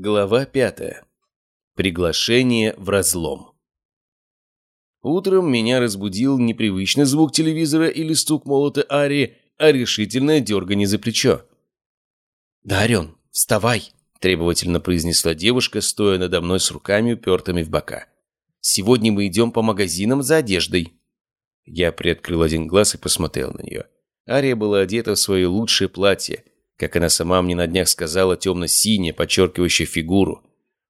Глава пятая. Приглашение в разлом. Утром меня разбудил непривычный звук телевизора или стук молота Ари, а решительное дергание за плечо. «Дарен, вставай!» – требовательно произнесла девушка, стоя надо мной с руками, упертыми в бока. «Сегодня мы идем по магазинам за одеждой». Я приоткрыл один глаз и посмотрел на нее. Ария была одета в свое лучшее платье, как она сама мне на днях сказала, темно-синяя, подчеркивающая фигуру.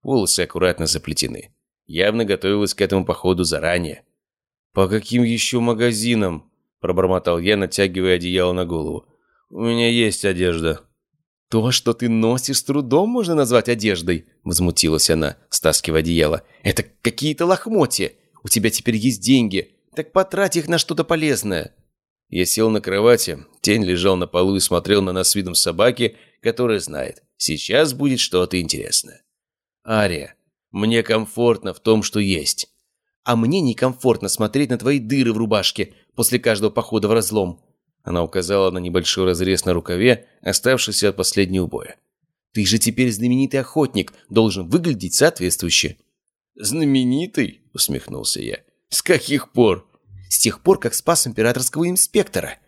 Волосы аккуратно заплетены. Явно готовилась к этому походу заранее. «По каким еще магазинам?» – пробормотал я, натягивая одеяло на голову. «У меня есть одежда». «То, что ты носишь, с трудом можно назвать одеждой», – возмутилась она, стаскивая одеяло. «Это какие-то лохмотья. У тебя теперь есть деньги. Так потрать их на что-то полезное». Я сел на кровати, тень лежал на полу и смотрел на нас с видом собаки, которая знает, сейчас будет что-то интересное. «Ария, мне комфортно в том, что есть». «А мне некомфортно смотреть на твои дыры в рубашке после каждого похода в разлом». Она указала на небольшой разрез на рукаве, оставшийся от последнего боя. «Ты же теперь знаменитый охотник, должен выглядеть соответствующе». «Знаменитый?» — усмехнулся я. «С каких пор?» С тех пор, как спас императорского инспектора».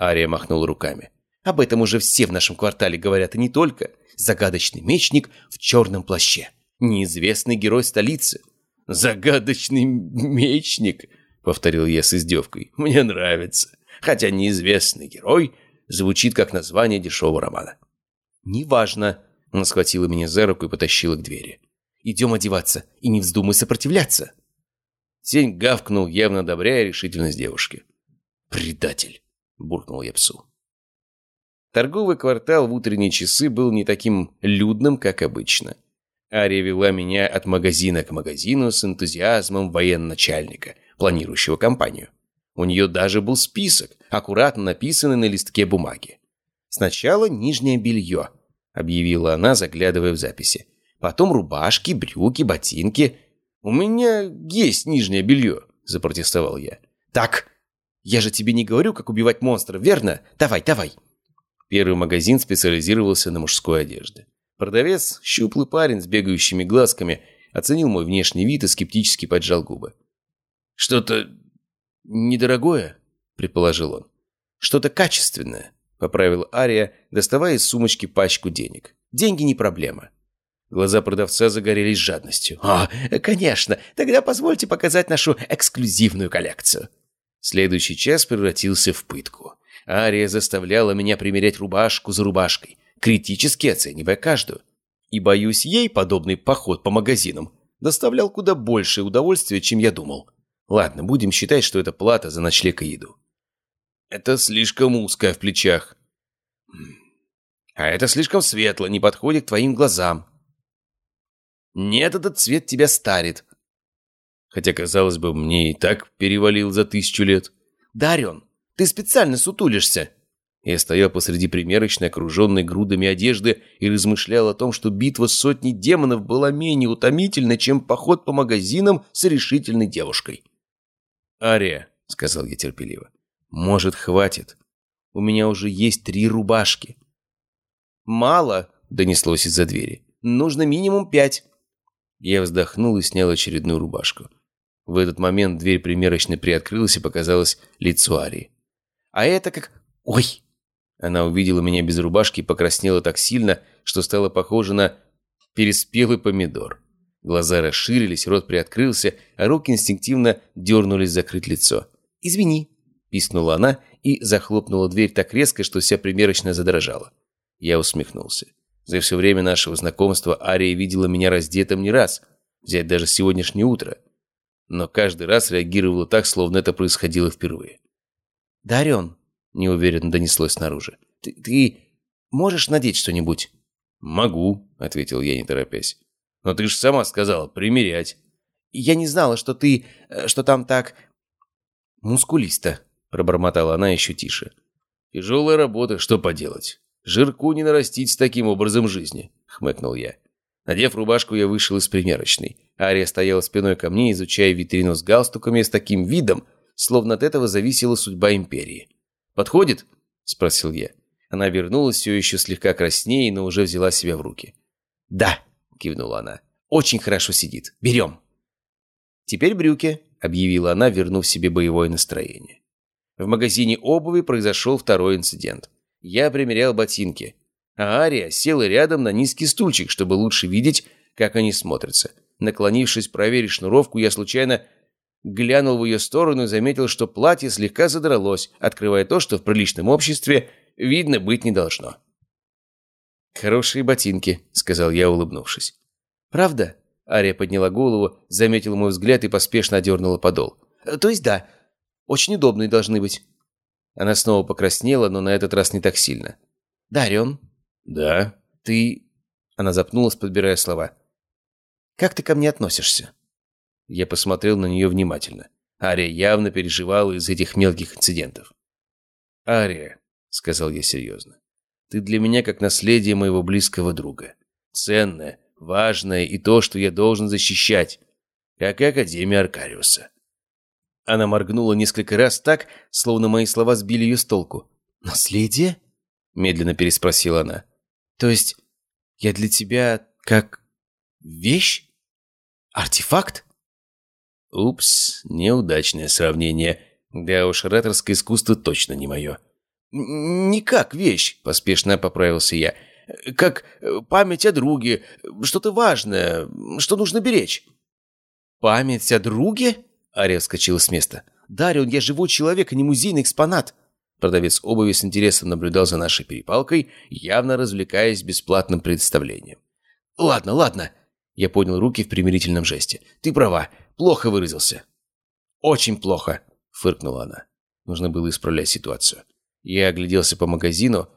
Ария махнул руками. «Об этом уже все в нашем квартале говорят, и не только. Загадочный мечник в черном плаще. Неизвестный герой столицы». «Загадочный мечник», — повторил я с издевкой. «Мне нравится. Хотя неизвестный герой звучит как название дешевого романа». «Неважно», — она схватила меня за руку и потащила к двери. «Идем одеваться, и не вздумай сопротивляться». Тень гавкнул, явно одобряя решительность девушки. «Предатель!» – буркнул я псу. Торговый квартал в утренние часы был не таким людным, как обычно. Ария вела меня от магазина к магазину с энтузиазмом военачальника, планирующего кампанию. У нее даже был список, аккуратно написанный на листке бумаги. «Сначала нижнее белье», — объявила она, заглядывая в записи. «Потом рубашки, брюки, ботинки, «У меня есть нижнее белье», – запротестовал я. «Так, я же тебе не говорю, как убивать монстров, верно? Давай, давай». Первый магазин специализировался на мужской одежде. Продавец, щуплый парень с бегающими глазками, оценил мой внешний вид и скептически поджал губы. «Что-то недорогое?» – предположил он. «Что-то качественное», – поправил Ария, доставая из сумочки пачку денег. «Деньги не проблема. Глаза продавца загорелись жадностью. «О, конечно! Тогда позвольте показать нашу эксклюзивную коллекцию». Следующий час превратился в пытку. Ария заставляла меня примерять рубашку за рубашкой, критически оценивая каждую. И, боюсь, ей подобный поход по магазинам доставлял куда большее удовольствие, чем я думал. Ладно, будем считать, что это плата за ночлег и еду. Это слишком узкое в плечах. А это слишком светло, не подходит к твоим глазам. Нет, этот цвет тебя старит. Хотя, казалось бы, мне и так перевалил за тысячу лет. Дарен, ты специально сутулишься. Я стоял посреди примерочной, окруженной грудами одежды, и размышлял о том, что битва с сотней демонов была менее утомительна, чем поход по магазинам с решительной девушкой. «Ария», — сказал я терпеливо, — «может, хватит? У меня уже есть три рубашки». «Мало», — донеслось из-за двери. «Нужно минимум пять». Я вздохнул и снял очередную рубашку. В этот момент дверь примерочной приоткрылась и показалось лицо Арии. «А это как... Ой!» Она увидела меня без рубашки и покраснела так сильно, что стала похожа на переспелый помидор. Глаза расширились, рот приоткрылся, а руки инстинктивно дернулись закрыть лицо. «Извини», – пискнула она и захлопнула дверь так резко, что вся примерочная задрожала. Я усмехнулся. За все время нашего знакомства Ария видела меня раздетым не раз, взять даже сегодняшнее утро. Но каждый раз реагировала так, словно это происходило впервые. «Дарен», — неуверенно донеслось снаружи, — «ты, «ты можешь надеть что-нибудь?» «Могу», — ответил я, не торопясь. «Но ты же сама сказала, примерять». «Я не знала, что ты... Э, что там так...» «Мускулисто», — пробормотала она еще тише. «Тяжелая работа, что поделать?» Жирку не нарастить таким образом жизни», — хмыкнул я. Надев рубашку, я вышел из примерочной. Ария стояла спиной ко мне, изучая витрину с галстуками с таким видом, словно от этого зависела судьба империи. «Подходит?» — спросил я. Она вернулась все еще слегка краснее, но уже взяла себя в руки. «Да», —— кивнула она. «Очень хорошо сидит. Берем». «Теперь брюки», — объявила она, вернув себе боевое настроение. В магазине обуви произошел второй инцидент. Я примерял ботинки, а Ария села рядом на низкий стульчик, чтобы лучше видеть, как они смотрятся. Наклонившись проверить шнуровку, я случайно глянул в ее сторону и заметил, что платье слегка задралось, открывая то, что в приличном обществе видно быть не должно. «Хорошие ботинки», — сказал я, улыбнувшись. «Правда?» — Ария подняла голову, заметила мой взгляд и поспешно одернула подол. «То есть да, очень удобные должны быть». Она снова покраснела, но на этот раз не так сильно. «Дарион?» «Да?» «Ты...» Она запнулась, подбирая слова. «Как ты ко мне относишься?» Я посмотрел на нее внимательно. Ария явно переживала из этих мелких инцидентов. «Ария», — сказал я серьезно, — «ты для меня как наследие моего близкого друга. Ценное, важное и то, что я должен защищать, как и Академия Аркариуса». Она моргнула несколько раз так, словно мои слова сбили ее с толку. «Наследие?» — медленно переспросила она. «То есть я для тебя как вещь? Артефакт?» Упс, неудачное сравнение. Да уж, ораторское искусство точно не мое. «Не как вещь», — поспешно поправился я. «Как память о друге, что-то важное, что нужно беречь». «Память о друге?» Ария вскочила с места. «Дарион, я живой человек, а не музейный экспонат!» Продавец обуви с интересом наблюдал за нашей перепалкой, явно развлекаясь бесплатным представлением. «Ладно, ладно!» Я поднял руки в примирительном жесте. «Ты права, плохо выразился». «Очень плохо!» — фыркнула она. Нужно было исправлять ситуацию. Я огляделся по магазину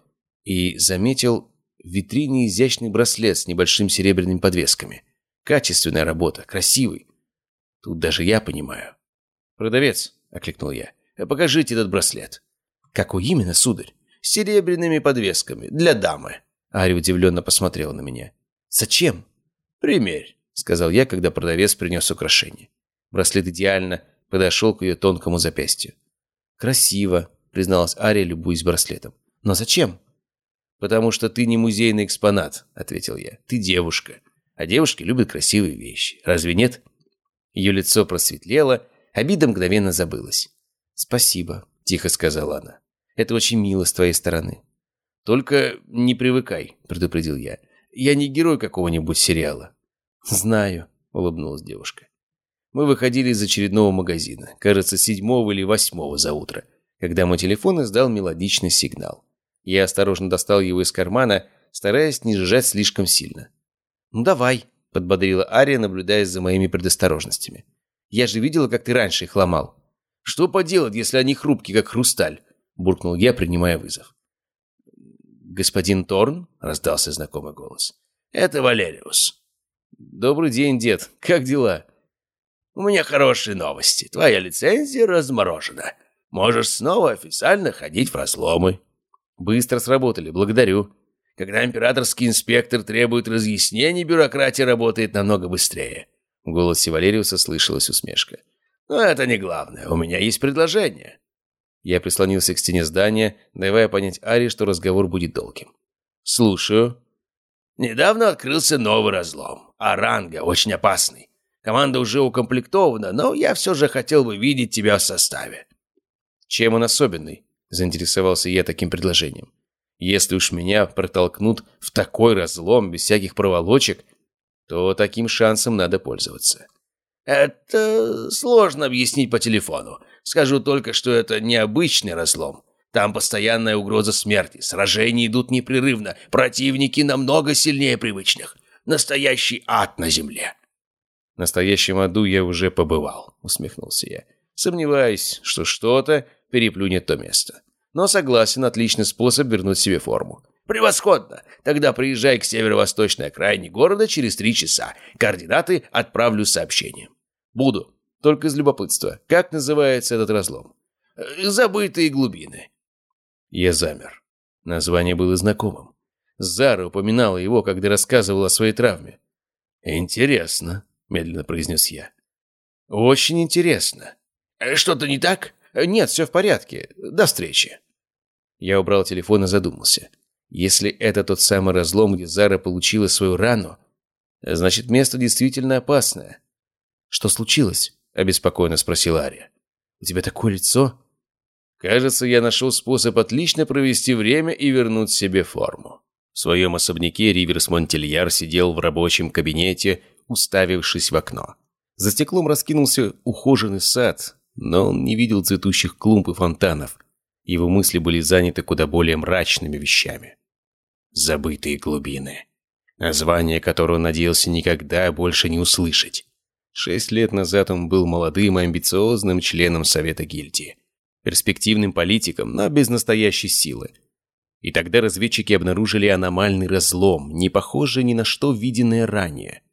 и заметил в витрине изящный браслет с небольшим серебряными подвесками. Качественная работа, красивый. Тут даже я понимаю. «Продавец», — окликнул я, — «покажите этот браслет». «Какой именно, сударь?» «С серебряными подвесками, для дамы». Ари удивленно посмотрела на меня. «Зачем?» «Примерь», — сказал я, когда продавец принес украшение. Браслет идеально подошел к ее тонкому запястью. «Красиво», — призналась Ария, любуясь браслетом. «Но зачем?» «Потому что ты не музейный экспонат», — ответил я. «Ты девушка. А девушки любят красивые вещи. Разве нет?» Ее лицо просветлело, обида мгновенно забылась. «Спасибо», — тихо сказала она. «Это очень мило с твоей стороны». «Только не привыкай», — предупредил я. «Я не герой какого-нибудь сериала». «Знаю», — улыбнулась девушка. Мы выходили из очередного магазина, кажется, седьмого или восьмого за утро, когда мой телефон издал мелодичный сигнал. Я осторожно достал его из кармана, стараясь не сжать слишком сильно. «Ну давай», — подбодрила Ария, наблюдая за моими предосторожностями. «Я же видела, как ты раньше их ломал». «Что поделать, если они хрупкие, как хрусталь?» — буркнул я, принимая вызов. «Господин Торн?» — раздался знакомый голос. «Это Валериус». «Добрый день, дед. Как дела?» «У меня хорошие новости. Твоя лицензия разморожена. Можешь снова официально ходить в разломы». «Быстро сработали. Благодарю». Когда императорский инспектор требует разъяснений, бюрократия работает намного быстрее. В голосе Валериуса слышалась усмешка. Но это не главное. У меня есть предложение. Я прислонился к стене здания, давая понять Ари, что разговор будет долгим. «Слушаю». «Недавно открылся новый разлом. Аранга, очень опасный. Команда уже укомплектована, но я все же хотел бы видеть тебя в составе». «Чем он особенный?» – заинтересовался я таким предложением. Если уж меня протолкнут в такой разлом без всяких проволочек, то таким шансом надо пользоваться. Это сложно объяснить по телефону. Скажу только, что это необычный разлом. Там постоянная угроза смерти, сражения идут непрерывно, противники намного сильнее привычных. Настоящий ад на земле. В настоящем аду я уже побывал, усмехнулся я. Сомневаюсь, что что-то переплюнет то место но согласен, отличный способ вернуть себе форму. «Превосходно! Тогда приезжай к северо-восточной окраине города через три часа. Координаты отправлю сообщением». «Буду. Только из любопытства. Как называется этот разлом?» «Забытые глубины». Я замер. Название было знакомым. Зара упоминала его, когда рассказывала о своей травме. «Интересно», — медленно произнес я. «Очень интересно». «Что-то не так?» «Нет, все в порядке. До встречи». Я убрал телефон и задумался. Если это тот самый разлом, где Зара получила свою рану, Значит, место действительно опасное. «Что случилось?» — обеспокоенно спросила Ария. «У тебя такое лицо?» «Кажется, я нашел способ отлично провести время и вернуть себе форму». В своем особняке Риверс Монтельяр сидел в рабочем кабинете, уставившись в окно. За стеклом раскинулся ухоженный сад, но он не видел цветущих клумб и фонтанов. Его мысли были заняты куда более мрачными вещами. «Забытые глубины», название которого он надеялся никогда больше не услышать. Шесть лет назад он был молодым и амбициозным членом Совета гильдии. Перспективным политиком, но без настоящей силы. И тогда разведчики обнаружили аномальный разлом, не похожий ни на что виденное ранее.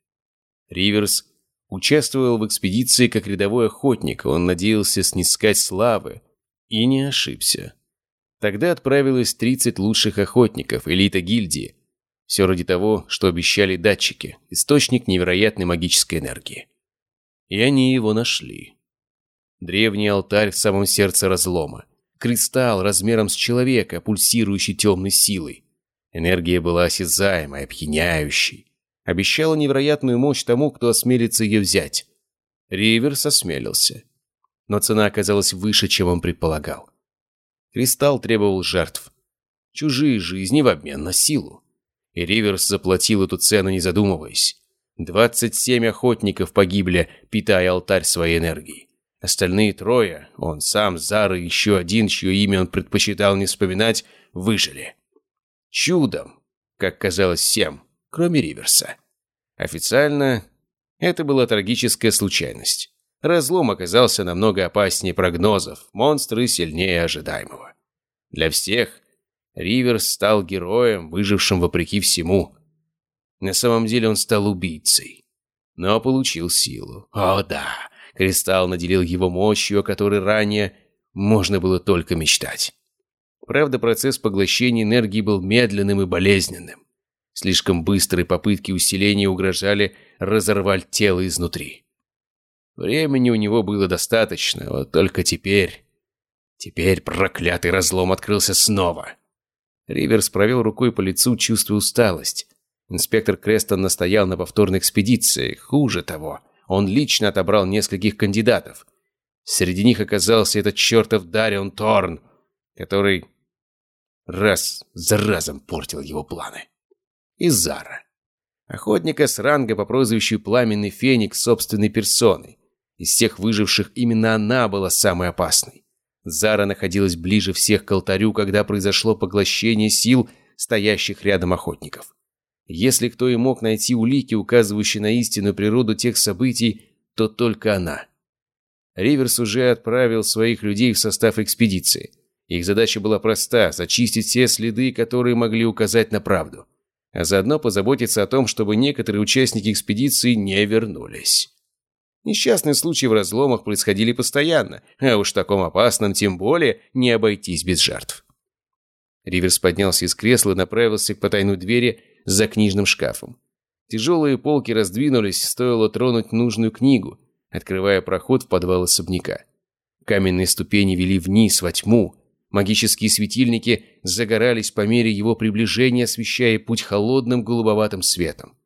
Риверс участвовал в экспедиции как рядовой охотник, он надеялся снискать славы, и не ошибся. Тогда отправилось 30 лучших охотников, элита гильдии. Все ради того, что обещали датчики, источник невероятной магической энергии. И они его нашли. Древний алтарь в самом сердце разлома. Кристалл размером с человека, пульсирующий темной силой. Энергия была осязаемой, опьяняющей. Обещала невероятную мощь тому, кто осмелится ее взять. Риверс осмелился. Но цена оказалась выше, чем он предполагал. Кристалл требовал жертв. Чужие жизни в обмен на силу. И Риверс заплатил эту цену, не задумываясь. 27 охотников погибли, питая алтарь своей энергией. Остальные трое, он сам, Зара и еще один, чье имя он предпочитал не вспоминать, выжили. Чудом, как казалось всем, кроме Риверса. Официально это была трагическая случайность. Разлом оказался намного опаснее прогнозов, монстры сильнее ожидаемого. Для всех Риверс стал героем, выжившим вопреки всему. На самом деле он стал убийцей. Но получил силу. О да, кристалл наделил его мощью, о которой ранее можно было только мечтать. Правда, процесс поглощения энергии был медленным и болезненным. Слишком быстрые попытки усиления угрожали разорвать тело изнутри. Времени у него было достаточно, вот только теперь... Теперь проклятый разлом открылся снова. Риверс провел рукой по лицу, чувствуя усталость. Инспектор Крестон настоял на повторной экспедиции. Хуже того, он лично отобрал нескольких кандидатов. Среди них оказался этот чертов Дарион Торн, который раз за разом портил его планы. И Зара. Охотника с ранга по прозвищу Пламенный Феникс собственной персоной. Из всех выживших именно она была самой опасной. Зара находилась ближе всех к алтарю, когда произошло поглощение сил стоящих рядом охотников. Если кто и мог найти улики, указывающие на истинную природу тех событий, то только она. Риверс уже отправил своих людей в состав экспедиции. Их задача была проста – зачистить все следы, которые могли указать на правду. А заодно позаботиться о том, чтобы некоторые участники экспедиции не вернулись. Несчастные случаи в разломах происходили постоянно, а уж в таком опасном тем более не обойтись без жертв. Риверс поднялся из кресла и направился к потайной двери, за книжным шкафом. Тяжелые полки раздвинулись, стоило тронуть нужную книгу, открывая проход в подвал особняка. Каменные ступени вели вниз, во тьму. Магические светильники загорались по мере его приближения, освещая путь холодным голубоватым светом.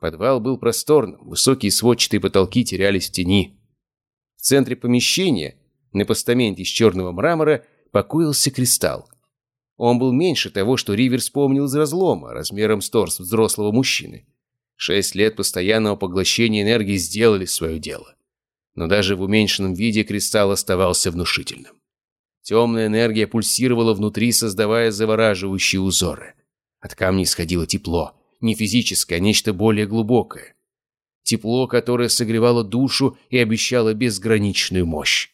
Подвал был просторным, высокие сводчатые потолки терялись в тени. В центре помещения, на постаменте из черного мрамора, покоился кристалл. Он был меньше того, что Ривер вспомнил из разлома, размером с торс взрослого мужчины. Шесть лет постоянного поглощения энергии сделали свое дело. Но даже в уменьшенном виде кристалл оставался внушительным. Темная энергия пульсировала внутри, создавая завораживающие узоры. От камней исходило тепло. Не физическое, а нечто более глубокое. Тепло, которое согревало душу и обещало безграничную мощь.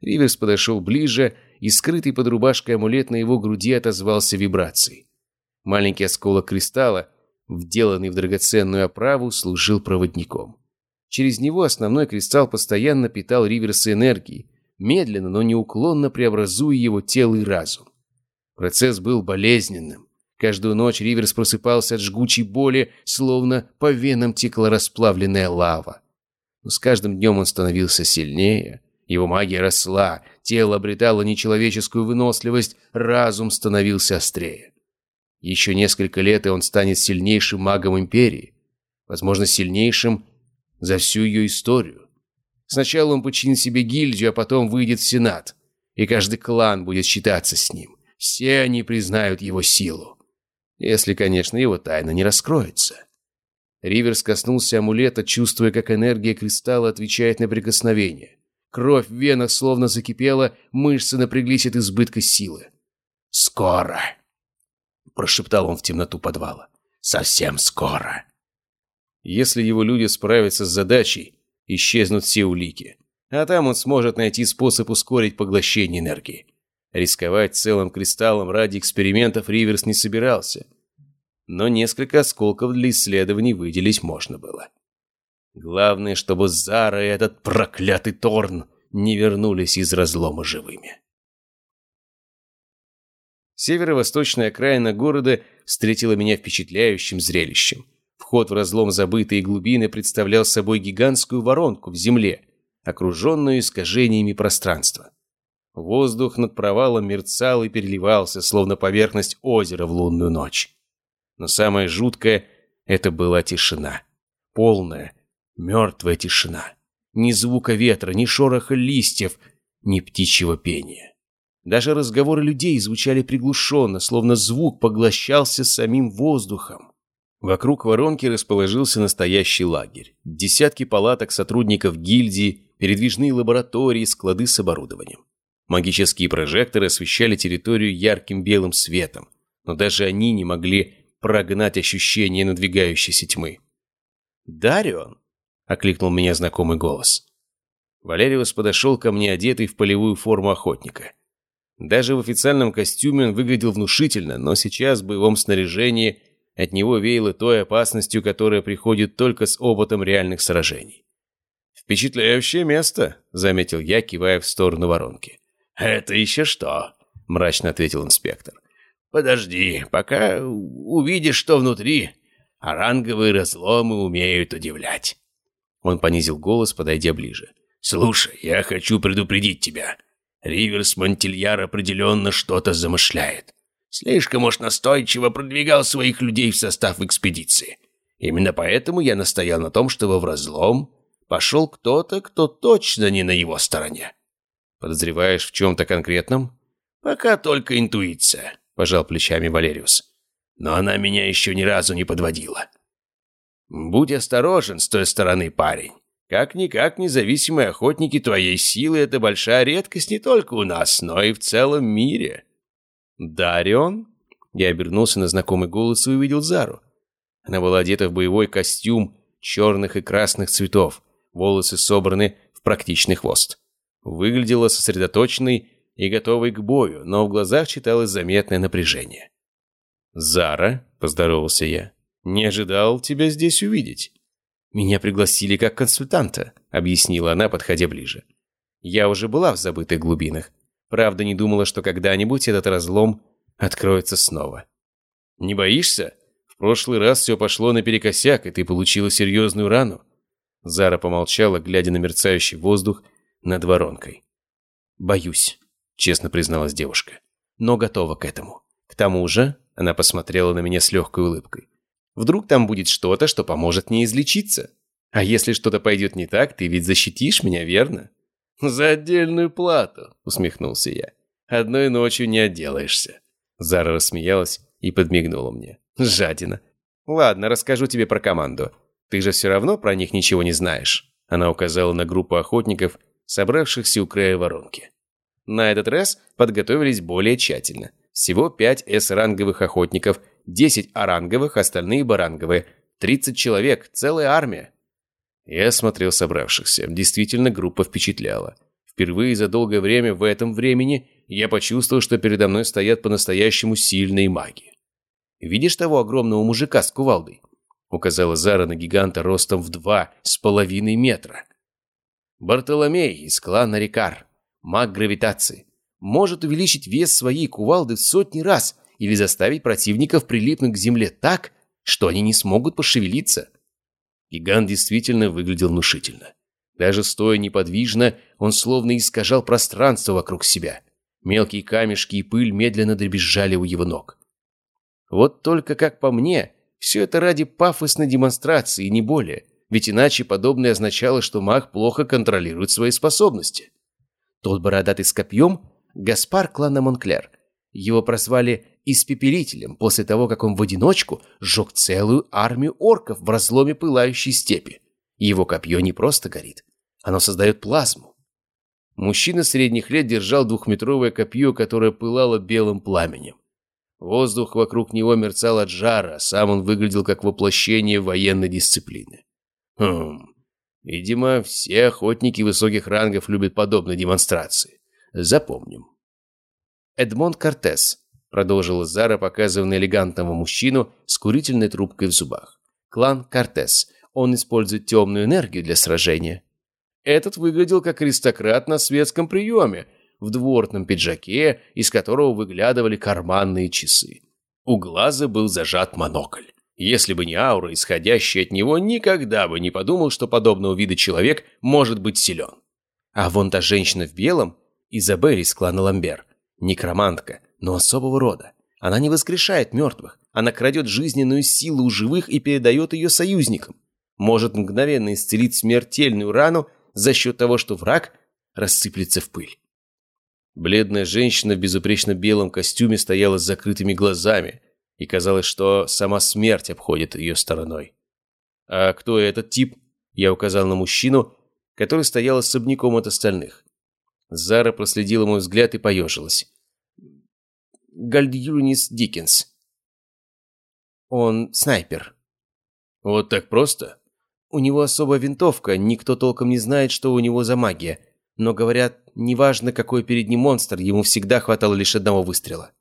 Риверс подошел ближе и скрытый под рубашкой амулет на его груди отозвался вибрацией. Маленький осколок кристалла, вделанный в драгоценную оправу, служил проводником. Через него основной кристалл постоянно питал Риверса энергией, медленно, но неуклонно преобразуя его тело и разум. Процесс был болезненным. Каждую ночь Риверс просыпался от жгучей боли, словно по венам текла расплавленная лава. Но с каждым днем он становился сильнее, его магия росла, тело обретало нечеловеческую выносливость, разум становился острее. Еще несколько лет, и он станет сильнейшим магом Империи. возможно, сильнейшим за всю ее историю. Сначала он подчинит себе гильдию, а потом выйдет в Сенат, и каждый клан будет считаться с ним. Все они признают его силу. Если, конечно, его тайна не раскроется. Риверс коснулся амулета, чувствуя, как энергия кристалла отвечает на прикосновение. Кровь в венах словно закипела, мышцы напряглись от избытка силы. «Скоро!» – прошептал он в темноту подвала. «Совсем скоро!» Если его люди справятся с задачей, исчезнут все улики. А там он сможет найти способ ускорить поглощение энергии. Рисковать целым кристаллом ради экспериментов Риверс не собирался. Но несколько осколков для исследований выделить можно было. Главное, чтобы Зара и этот проклятый Торн не вернулись из разлома живыми. Северо-восточная окраина города встретила меня впечатляющим зрелищем. Вход в разлом забытые глубины представлял собой гигантскую воронку в земле, окруженную искажениями пространства. Воздух над провалом мерцал и переливался, словно поверхность озера в лунную ночь. Но самое жуткое — это была тишина. Полная, мертвая тишина. Ни звука ветра, ни шороха листьев, ни птичьего пения. Даже разговоры людей звучали приглушенно, словно звук поглощался самим воздухом. Вокруг воронки расположился настоящий лагерь. Десятки палаток сотрудников гильдии, передвижные лаборатории, склады с оборудованием. Магические прожекторы освещали территорию ярким белым светом, но даже они не могли прогнать ощущение надвигающейся тьмы. «Дарион?» — окликнул меня знакомый голос. Валериус подошел ко мне, одетый в полевую форму охотника. Даже в официальном костюме он выглядел внушительно, но сейчас в боевом снаряжении от него веяло той опасностью, которая приходит только с опытом реальных сражений. «Впечатляющее место», — заметил я, кивая в сторону воронки. «Это еще что?» – мрачно ответил инспектор. «Подожди, пока увидишь, что внутри. А разломы умеют удивлять». Он понизил голос, подойдя ближе. «Слушай, я хочу предупредить тебя. Риверс Монтильяр определенно что-то замышляет. Слишком уж настойчиво продвигал своих людей в состав экспедиции. Именно поэтому я настоял на том, чтобы в разлом пошел кто-то, кто точно не на его стороне. Подозреваешь в чем-то конкретном? Пока только интуиция, пожал плечами Валериус. Но она меня еще ни разу не подводила. Будь осторожен с той стороны, парень. Как-никак независимые охотники твоей силы – это большая редкость не только у нас, но и в целом мире. Дарион? Я обернулся на знакомый голос и увидел Зару. Она была одета в боевой костюм черных и красных цветов, волосы собраны в практичный хвост. Выглядела сосредоточенной и готовой к бою, но в глазах читалось заметное напряжение. «Зара», — поздоровался я, — «не ожидал тебя здесь увидеть». «Меня пригласили как консультанта», — объяснила она, подходя ближе. «Я уже была в забытых глубинах. Правда, не думала, что когда-нибудь этот разлом откроется снова». «Не боишься? В прошлый раз все пошло наперекосяк, и ты получила серьезную рану». Зара помолчала, глядя на мерцающий воздух над воронкой. «Боюсь», — честно призналась девушка. «Но готова к этому. К тому же...» — она посмотрела на меня с легкой улыбкой. «Вдруг там будет что-то, что поможет мне излечиться? А если что-то пойдет не так, ты ведь защитишь меня, верно?» «За отдельную плату», — усмехнулся я. «Одной ночью не отделаешься». Зара рассмеялась и подмигнула мне. «Жадина. Ладно, расскажу тебе про команду. Ты же все равно про них ничего не знаешь». Она указала на группу охотников, собравшихся у края воронки. На этот раз подготовились более тщательно. Всего 5 С-ранговых охотников, 10 А-ранговых, остальные Б-ранговые. 30 человек, целая армия. Я смотрел собравшихся. Действительно, группа впечатляла. Впервые за долгое время в этом времени я почувствовал, что передо мной стоят по-настоящему сильные маги. «Видишь того огромного мужика с кувалдой?» Указала Зара на гиганта ростом в два с половиной метра. Бартоломей из клана Рикар, маг гравитации, может увеличить вес своей кувалды в сотни раз или заставить противников прилипнуть к земле так, что они не смогут пошевелиться. Гигант действительно выглядел внушительно. Даже стоя неподвижно, он словно искажал пространство вокруг себя. Мелкие камешки и пыль медленно дребезжали у его ног. Вот только, как по мне, Все это ради пафосной демонстрации, не более. Ведь иначе подобное означало, что маг плохо контролирует свои способности. Тот бородатый с копьем – Гаспар клана Монклер. Его прозвали «испепелителем» после того, как он в одиночку сжег целую армию орков в разломе пылающей степи. Его копье не просто горит, оно создает плазму. Мужчина средних лет держал двухметровое копье, которое пылало белым пламенем. Воздух вокруг него мерцал от жара, а сам он выглядел как воплощение военной дисциплины. Хм, видимо, все охотники высоких рангов любят подобные демонстрации. Запомним. Эдмонд Кортес, продолжила Зара, показывая на элегантного мужчину с курительной трубкой в зубах. Клан Кортес. Он использует темную энергию для сражения. Этот выглядел как аристократ на светском приеме, в дворном пиджаке, из которого выглядывали карманные часы. У глаза был зажат монокль. Если бы не аура, исходящая от него, никогда бы не подумал, что подобного вида человек может быть силен. А вон та женщина в белом, Изабель из клана Ламбер, некромантка, но особого рода. Она не воскрешает мертвых, она крадет жизненную силу у живых и передает ее союзникам. Может мгновенно исцелить смертельную рану за счет того, что враг рассыплется в пыль. Бледная женщина в безупречно белом костюме стояла с закрытыми глазами, и казалось, что сама смерть обходит ее стороной. «А кто этот тип?» Я указал на мужчину, который стоял особняком от остальных. Зара проследила мой взгляд и поежилась. Гальдюнис Диккенс. Он снайпер. Вот так просто? У него особая винтовка, никто толком не знает, что у него за магия но, говорят, неважно, какой перед ним монстр, ему всегда хватало лишь одного выстрела.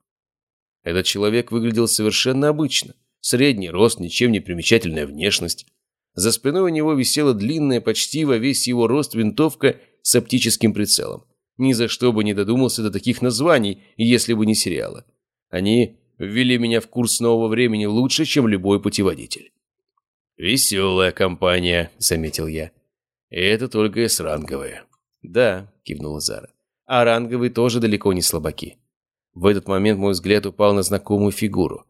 Этот человек выглядел совершенно обычно. Средний рост, ничем не примечательная внешность. За спиной у него висела длинная, почти во весь его рост винтовка с оптическим прицелом. Ни за что бы не додумался до таких названий, если бы не сериалы. Они ввели меня в курс нового времени лучше, чем любой путеводитель. «Веселая компания», — заметил я. «И это только с-ранговые». «Да», — кивнула Зара. «А ранговые тоже далеко не слабаки». В этот момент мой взгляд упал на знакомую фигуру.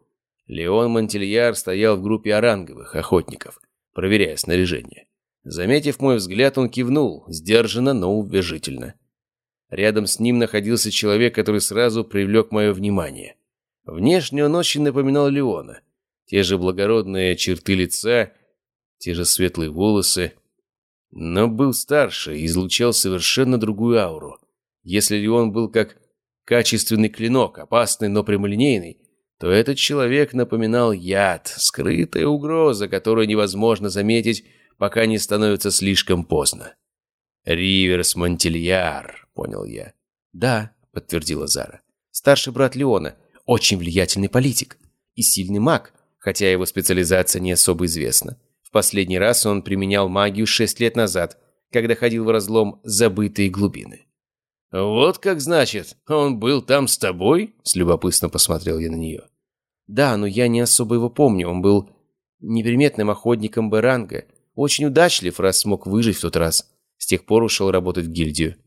Леон Монтельяр стоял в группе оранговых охотников, проверяя снаряжение. Заметив мой взгляд, он кивнул, сдержанно, но уважительно. Рядом с ним находился человек, который сразу привлек мое внимание. Внешне он очень напоминал Леона. Те же благородные черты лица, те же светлые волосы, но был старше и излучал совершенно другую ауру. Если ли он был как качественный клинок, опасный, но прямолинейный, то этот человек напоминал яд, скрытая угроза, которую невозможно заметить, пока не становится слишком поздно. «Риверс Монтильяр», — понял я. «Да», — подтвердила Зара. «Старший брат Леона, очень влиятельный политик и сильный маг, хотя его специализация не особо известна. В последний раз он применял магию шесть лет назад, когда ходил в разлом «Забытые глубины». «Вот как значит, он был там с тобой?» – с любопытством посмотрел я на нее. «Да, но я не особо его помню. Он был неприметным охотником Беранга, очень удачлив, раз смог выжить в тот раз. С тех пор ушел работать в гильдию».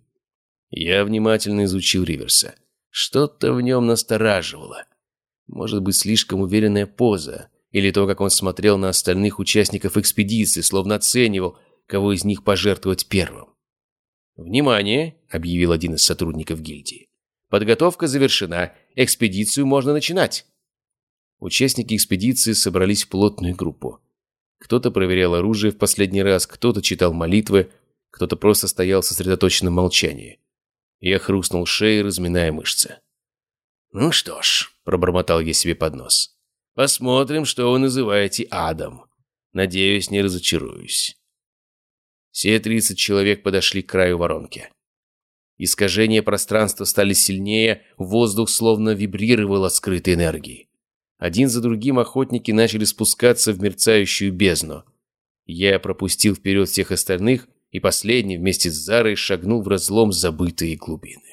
Я внимательно изучил Риверса. Что-то в нем настораживало. Может быть, слишком уверенная поза, или то, как он смотрел на остальных участников экспедиции, словно оценивал, кого из них пожертвовать первым. «Внимание!» – объявил один из сотрудников гильдии. «Подготовка завершена. Экспедицию можно начинать!» Участники экспедиции собрались в плотную группу. Кто-то проверял оружие в последний раз, кто-то читал молитвы, кто-то просто стоял в сосредоточенном молчании. Я хрустнул шеей, разминая мышцы. «Ну что ж», – пробормотал я себе под нос. Посмотрим, что вы называете адом. Надеюсь, не разочаруюсь. Все тридцать человек подошли к краю воронки. Искажения пространства стали сильнее, воздух словно вибрировал от скрытой энергии. Один за другим охотники начали спускаться в мерцающую бездну. Я пропустил вперед всех остальных, и последний вместе с Зарой шагнул в разлом забытые глубины.